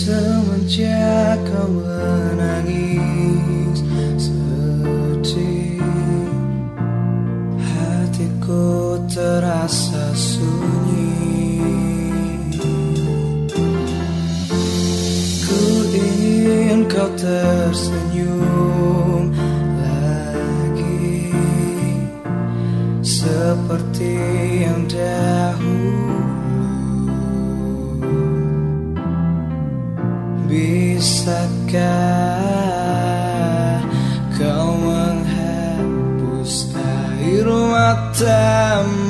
Semenjak kau menangis sedih. Hatiku terasa sunyi. Ku ingin kau tersenyum. Bisakah kau menghapus air matamu?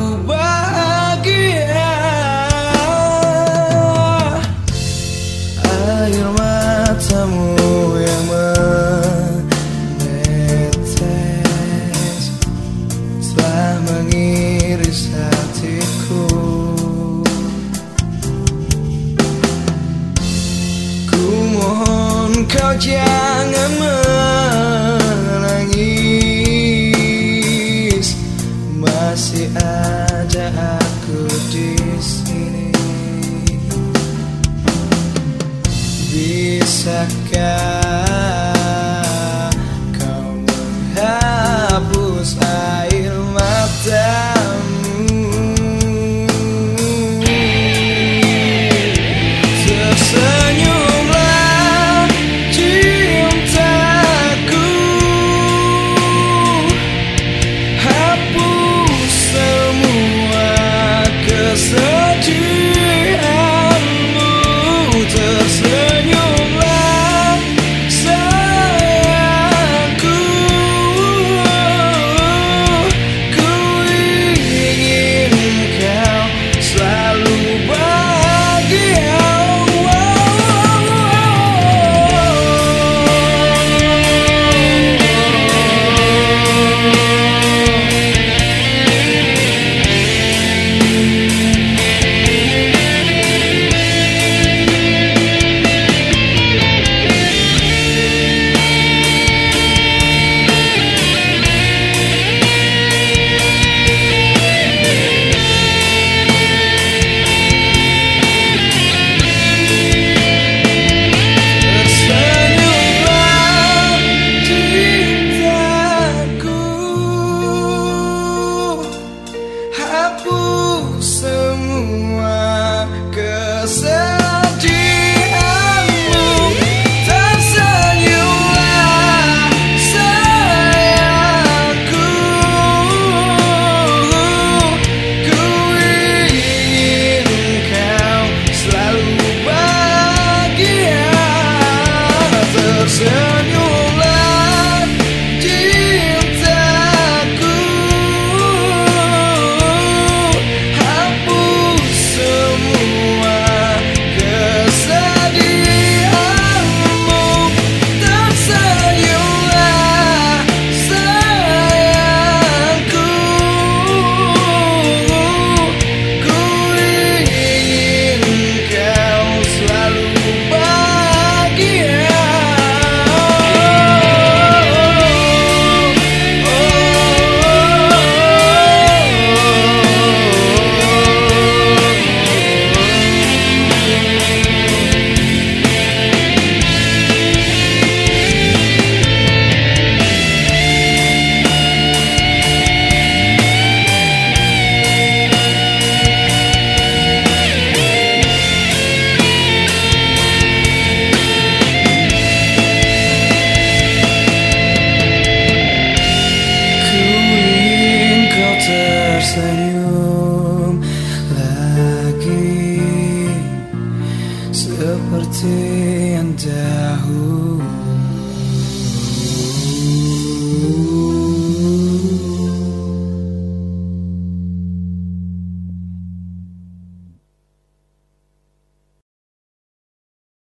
jangan menangis. Masih ada aku di sini. Bisakah